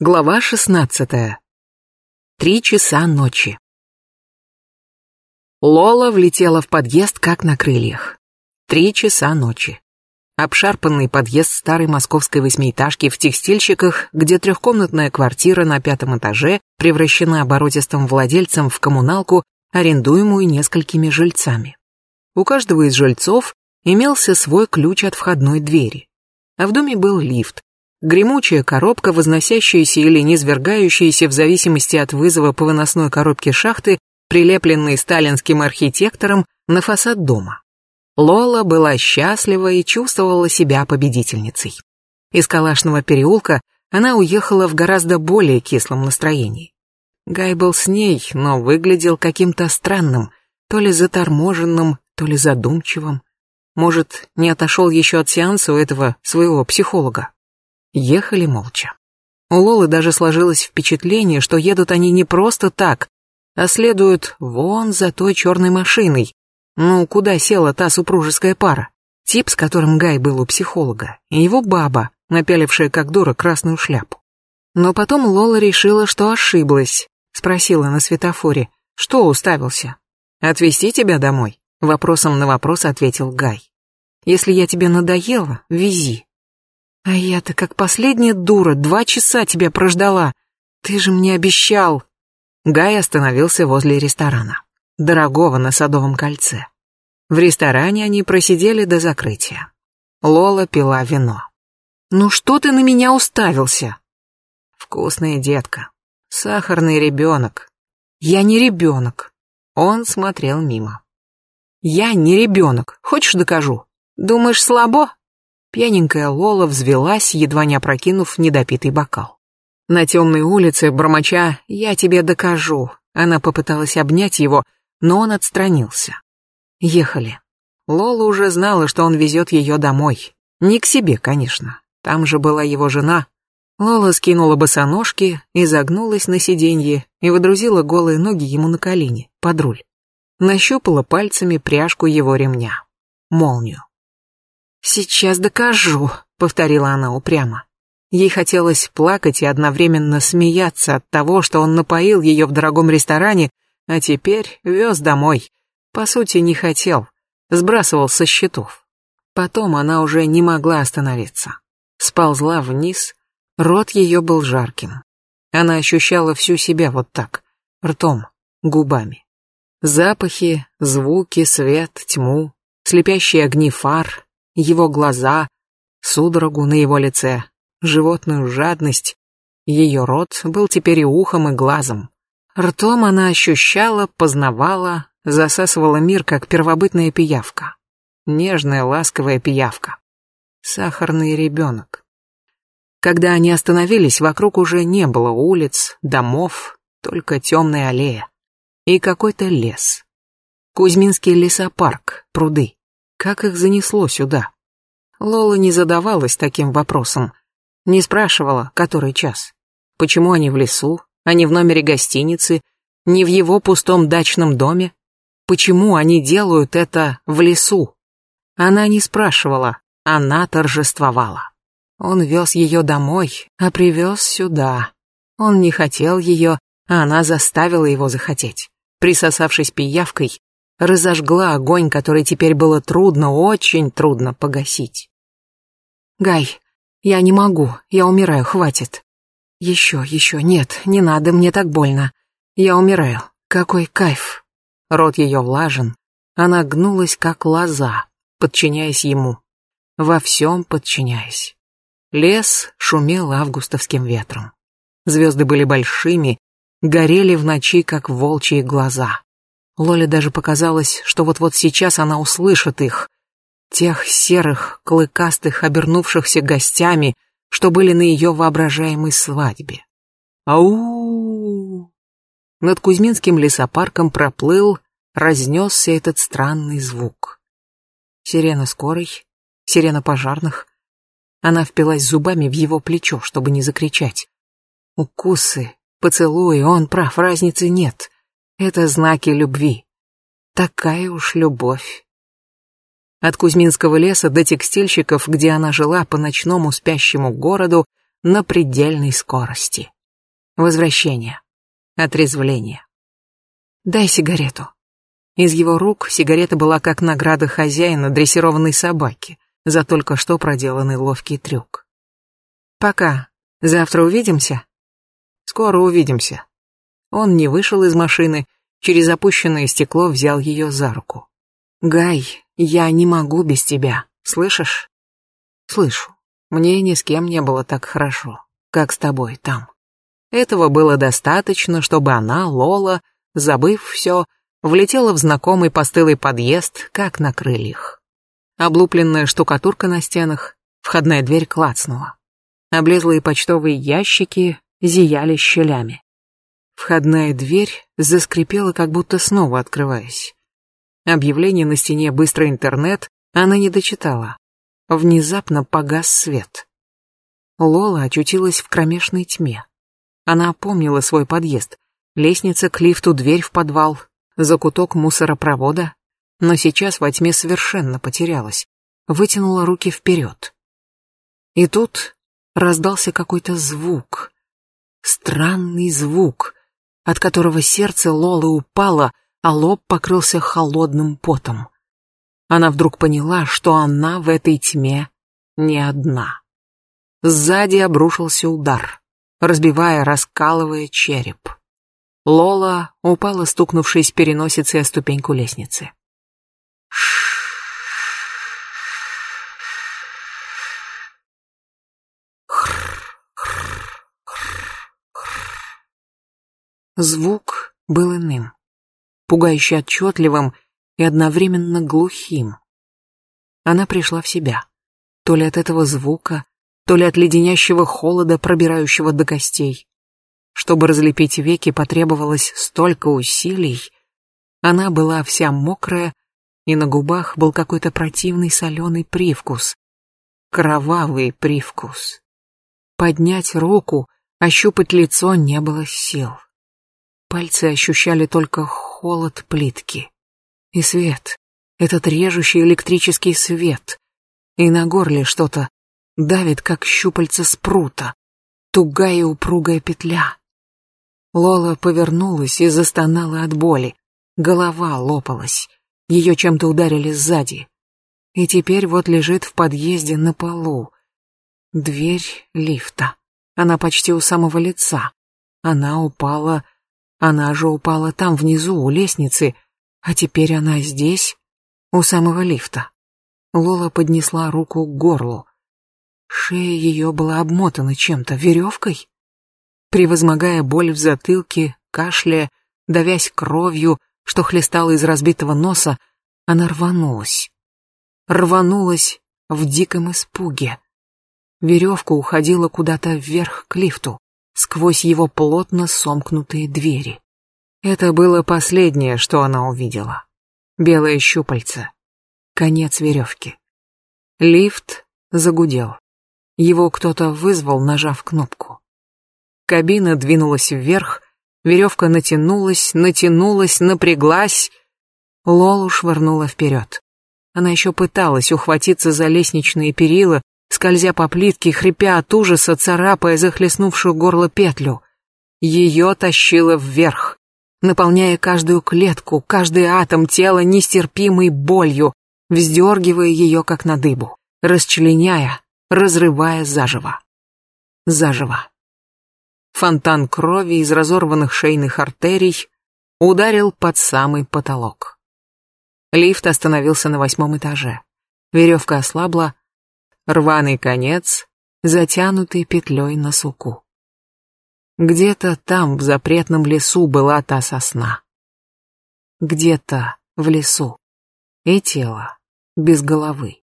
Глава шестнадцатая. Три часа ночи. Лола влетела в подъезд как на крыльях. Три часа ночи. Обшарпанный подъезд старой московской восьмиэтажки в текстильщиках, где трехкомнатная квартира на пятом этаже превращена оборотистым владельцем в коммуналку, арендуемую несколькими жильцами. У каждого из жильцов имелся свой ключ от входной двери. А в доме был лифт, Гремучая коробка, возносящаяся или низвергающаяся в зависимости от вызова по выносной коробке шахты, прилепленной сталинским архитектором на фасад дома. Лола была счастлива и чувствовала себя победительницей. Из Калашного переулка она уехала в гораздо более кислом настроении. Гай был с ней, но выглядел каким-то странным, то ли заторможенным, то ли задумчивым. Может, не отошел еще от сеанса у этого своего психолога. Ехали молча. У Лолы даже сложилось впечатление, что едут они не просто так, а следуют вон за той черной машиной. Ну, куда села та супружеская пара? Тип, с которым Гай был у психолога, и его баба, напялившая как дура красную шляпу. Но потом Лола решила, что ошиблась. Спросила на светофоре, что уставился? «Отвезти тебя домой?» Вопросом на вопрос ответил Гай. «Если я тебе надоела, вези, а я-то как последняя дура, два часа тебя прождала. Ты же мне обещал. Гай остановился возле ресторана. Дорогого на Садовом кольце. В ресторане они просидели до закрытия. Лола пила вино. «Ну что ты на меня уставился?» «Вкусная детка. Сахарный ребенок». «Я не ребенок». Он смотрел мимо. «Я не ребенок. Хочешь докажу? Думаешь, слабо?» Пьяненькая Лола взвелась, едва не опрокинув недопитый бокал. На темной улице, бормоча «Я тебе докажу», она попыталась обнять его, но он отстранился. Ехали. Лола уже знала, что он везет ее домой. Не к себе, конечно. Там же была его жена. Лола скинула босоножки, изогнулась на сиденье и выдрузила голые ноги ему на колени, под руль. Нащупала пальцами пряжку его ремня. Молнию. «Сейчас докажу», — повторила она упрямо. Ей хотелось плакать и одновременно смеяться от того, что он напоил ее в дорогом ресторане, а теперь вез домой. По сути, не хотел, сбрасывал со счетов. Потом она уже не могла остановиться. Сползла вниз, рот ее был жарким. Она ощущала всю себя вот так, ртом, губами. Запахи, звуки, свет, тьму, слепящие огни фар, его глаза, судорогу на его лице, животную жадность. Ее рот был теперь и ухом, и глазом. Ртом она ощущала, познавала, засасывала мир, как первобытная пиявка. Нежная, ласковая пиявка. Сахарный ребенок. Когда они остановились, вокруг уже не было улиц, домов, только темная аллея. И какой-то лес. Кузьминский лесопарк, пруды. Как их занесло сюда? Лола не задавалась таким вопросом. Не спрашивала, который час. Почему они в лесу, а не в номере гостиницы, не в его пустом дачном доме? Почему они делают это в лесу? Она не спрашивала, она торжествовала. Он вез ее домой, а привез сюда. Он не хотел ее, а она заставила его захотеть. Присосавшись пиявкой, разожгла огонь, который теперь было трудно, очень трудно погасить. «Гай, я не могу, я умираю, хватит. Еще, еще, нет, не надо, мне так больно. Я умираю, какой кайф». Рот ее влажен, она гнулась, как лоза, подчиняясь ему. Во всем подчиняясь. Лес шумел августовским ветром. Звезды были большими, горели в ночи, как волчьи глаза. Лоле даже показалось, что вот-вот сейчас она услышит их. Тех серых, клыкастых, обернувшихся гостями, что были на ее воображаемой свадьбе. Ау! Над Кузьминским лесопарком проплыл, разнесся этот странный звук. Сирена скорой, сирена пожарных. Она впилась зубами в его плечо, чтобы не закричать. Укусы, поцелуи, он прав, разницы нет. Это знаки любви. Такая уж любовь. От Кузьминского леса до текстильщиков, где она жила по ночному спящему городу, на предельной скорости. Возвращение. Отрезвление. «Дай сигарету». Из его рук сигарета была как награда хозяина дрессированной собаки за только что проделанный ловкий трюк. «Пока. Завтра увидимся?» «Скоро увидимся». Он не вышел из машины, через опущенное стекло взял ее за руку. «Гай, я не могу без тебя, слышишь?» «Слышу. Мне ни с кем не было так хорошо, как с тобой там». Этого было достаточно, чтобы она, Лола, забыв все, влетела в знакомый постылый подъезд, как на крыльях. Облупленная штукатурка на стенах, входная дверь клацнула. Облезлые почтовые ящики зияли щелями. Входная дверь заскрипела, как будто снова открываясь. Объявление на стене «Быстрый интернет» она не дочитала. Внезапно погас свет. Лола очутилась в кромешной тьме. Она опомнила свой подъезд. Лестница к лифту, дверь в подвал, закуток мусоропровода. Но сейчас во тьме совершенно потерялась. Вытянула руки вперед. И тут раздался какой-то звук. Странный звук, от которого сердце Лолы упало, а лоб покрылся холодным потом. Она вдруг поняла, что она в этой тьме не одна. Сзади обрушился удар разбивая, раскалывая череп. Лола упала, стукнувшись переносицей о ступеньку лестницы. Звук был иным, пугающе отчетливым и одновременно глухим. Она пришла в себя. То ли от этого звука, то ли от леденящего холода, пробирающего до костей. Чтобы разлепить веки, потребовалось столько усилий. Она была вся мокрая, и на губах был какой-то противный соленый привкус. Кровавый привкус. Поднять руку, ощупать лицо не было сил. Пальцы ощущали только холод плитки. И свет, этот режущий электрический свет. И на горле что-то давит, как щупальца спрута, тугая упругая петля. Лола повернулась и застонала от боли. Голова лопалась. Ее чем-то ударили сзади. И теперь вот лежит в подъезде на полу. Дверь лифта. Она почти у самого лица. Она упала... Она же упала там внизу, у лестницы, а теперь она здесь, у самого лифта. Лола поднесла руку к горлу. Шея ее была обмотана чем-то, веревкой. Превозмогая боль в затылке, кашляя, давясь кровью, что хлестало из разбитого носа, она рванулась. Рванулась в диком испуге. Веревка уходила куда-то вверх к лифту, сквозь его плотно сомкнутые двери. Это было последнее, что она увидела. Белое щупальце. Конец веревки. Лифт загудел. Его кто-то вызвал, нажав кнопку. Кабина двинулась вверх, веревка натянулась, натянулась, напряглась. Лолу швырнула вперед. Она еще пыталась ухватиться за лестничные перила, скользя по плитке, хрипя от ужаса, царапая захлестнувшую горло петлю. Ее тащило вверх, наполняя каждую клетку, каждый атом тела нестерпимой болью, вздергивая ее как на дыбу, расчленяя, разрывая заживо. Заживо. Фонтан крови из разорванных шейных артерий ударил под самый потолок. Лифт остановился на восьмом этаже. Веревка ослабла, рваный конец, затянутый петлей на суку. Где-то там, в запретном лесу, была та сосна. Где-то в лесу. И тело без головы.